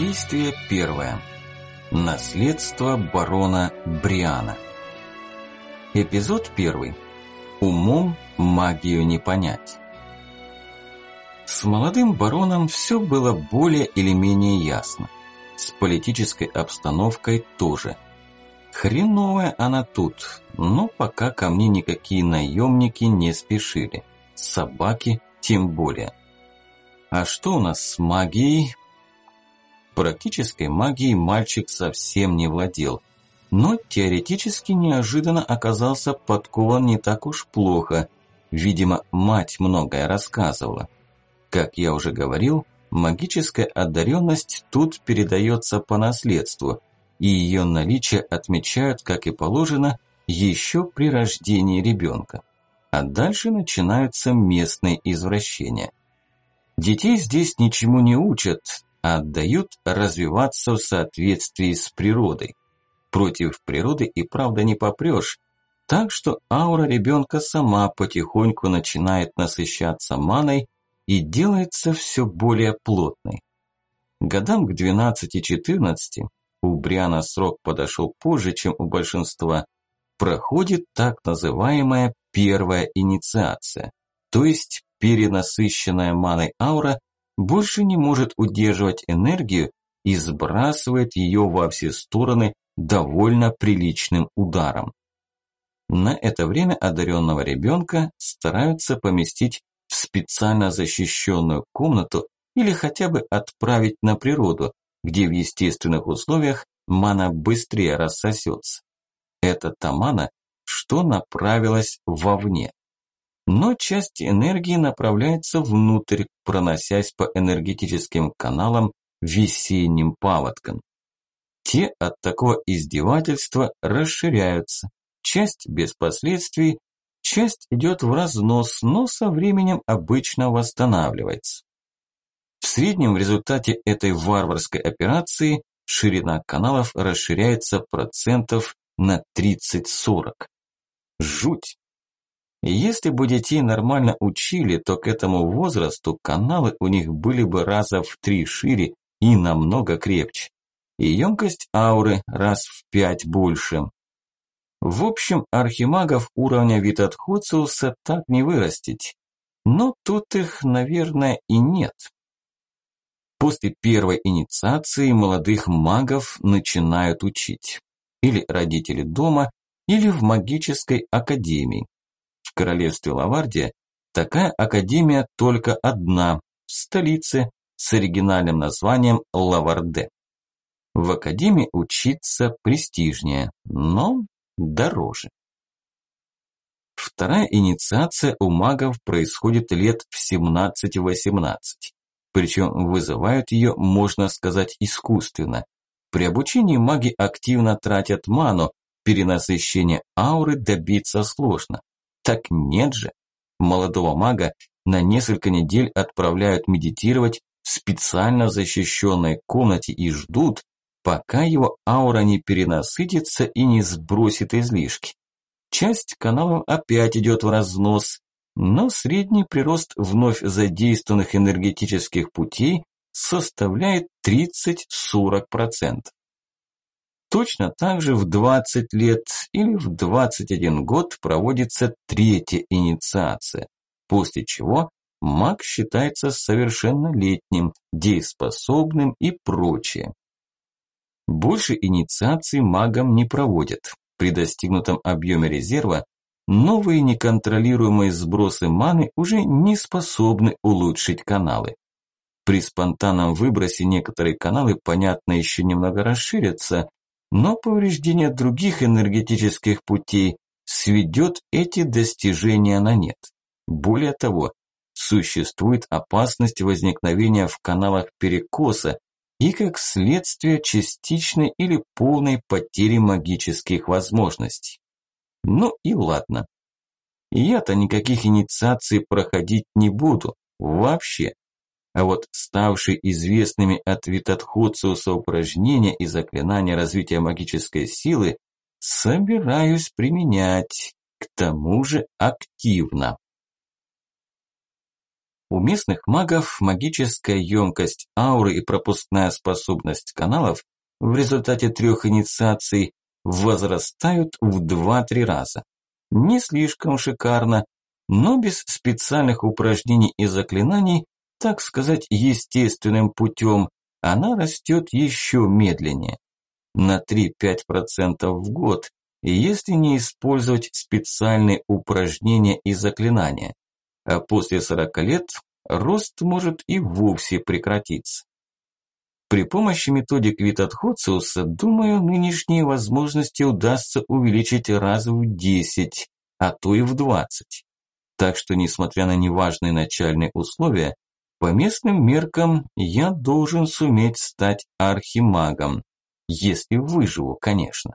Действие первое. Наследство барона Бриана. Эпизод первый. Умом магию не понять. С молодым бароном все было более или менее ясно. С политической обстановкой тоже. Хреновая она тут, но пока ко мне никакие наемники не спешили. Собаки тем более. А что у нас с магией? Практической магией мальчик совсем не владел, но теоретически неожиданно оказался подкован не так уж плохо. Видимо, мать многое рассказывала. Как я уже говорил, магическая одаренность тут передается по наследству, и ее наличие отмечают, как и положено, еще при рождении ребенка. А дальше начинаются местные извращения. Детей здесь ничему не учат, а отдают развиваться в соответствии с природой. Против природы и правда не попрешь, так что аура ребенка сама потихоньку начинает насыщаться маной и делается все более плотной. Годам к 12-14, у Бриана срок подошел позже, чем у большинства, проходит так называемая первая инициация, то есть перенасыщенная маной аура больше не может удерживать энергию и сбрасывает ее во все стороны довольно приличным ударом. На это время одаренного ребенка стараются поместить в специально защищенную комнату или хотя бы отправить на природу, где в естественных условиях мана быстрее рассосется. Это та мана, что направилась вовне но часть энергии направляется внутрь, проносясь по энергетическим каналам весенним паводком. Те от такого издевательства расширяются, часть без последствий, часть идет в разнос, но со временем обычно восстанавливается. В среднем в результате этой варварской операции ширина каналов расширяется процентов на 30-40. Жуть! Если бы детей нормально учили, то к этому возрасту каналы у них были бы раза в три шире и намного крепче. И емкость ауры раз в пять больше. В общем, архимагов уровня Витатхоциуса так не вырастить. Но тут их, наверное, и нет. После первой инициации молодых магов начинают учить. Или родители дома, или в магической академии. В королевстве Лавардия такая академия только одна, в столице, с оригинальным названием Лаварде. В академии учиться престижнее, но дороже. Вторая инициация у магов происходит лет в 17-18, причем вызывают ее, можно сказать, искусственно. При обучении маги активно тратят ману, перенасыщение ауры добиться сложно. Так нет же. Молодого мага на несколько недель отправляют медитировать в специально защищенной комнате и ждут, пока его аура не перенасытится и не сбросит излишки. Часть каналов опять идет в разнос, но средний прирост вновь задействованных энергетических путей составляет 30-40%. Точно так же в 20 лет или в 21 год проводится третья инициация, после чего маг считается совершеннолетним, дееспособным и прочее. Больше инициаций магам не проводят. При достигнутом объеме резерва новые неконтролируемые сбросы маны уже не способны улучшить каналы. При спонтанном выбросе некоторые каналы, понятно, еще немного расширятся, но повреждение других энергетических путей сведет эти достижения на нет. Более того, существует опасность возникновения в каналах перекоса и как следствие частичной или полной потери магических возможностей. Ну и ладно. Я-то никаких инициаций проходить не буду. Вообще. А вот ставшие известными от Витатхоциуса упражнения и заклинания развития магической силы собираюсь применять, к тому же активно. У местных магов магическая емкость ауры и пропускная способность каналов в результате трех инициаций возрастают в 2-3 раза. Не слишком шикарно, но без специальных упражнений и заклинаний, так сказать, естественным путем, она растет еще медленнее. На 3-5% в год, если не использовать специальные упражнения и заклинания. А после 40 лет рост может и вовсе прекратиться. При помощи методик Витатхоциуса, думаю, нынешние возможности удастся увеличить раз в 10, а то и в 20. Так что, несмотря на неважные начальные условия, по местным меркам я должен суметь стать архимагом. Если выживу, конечно.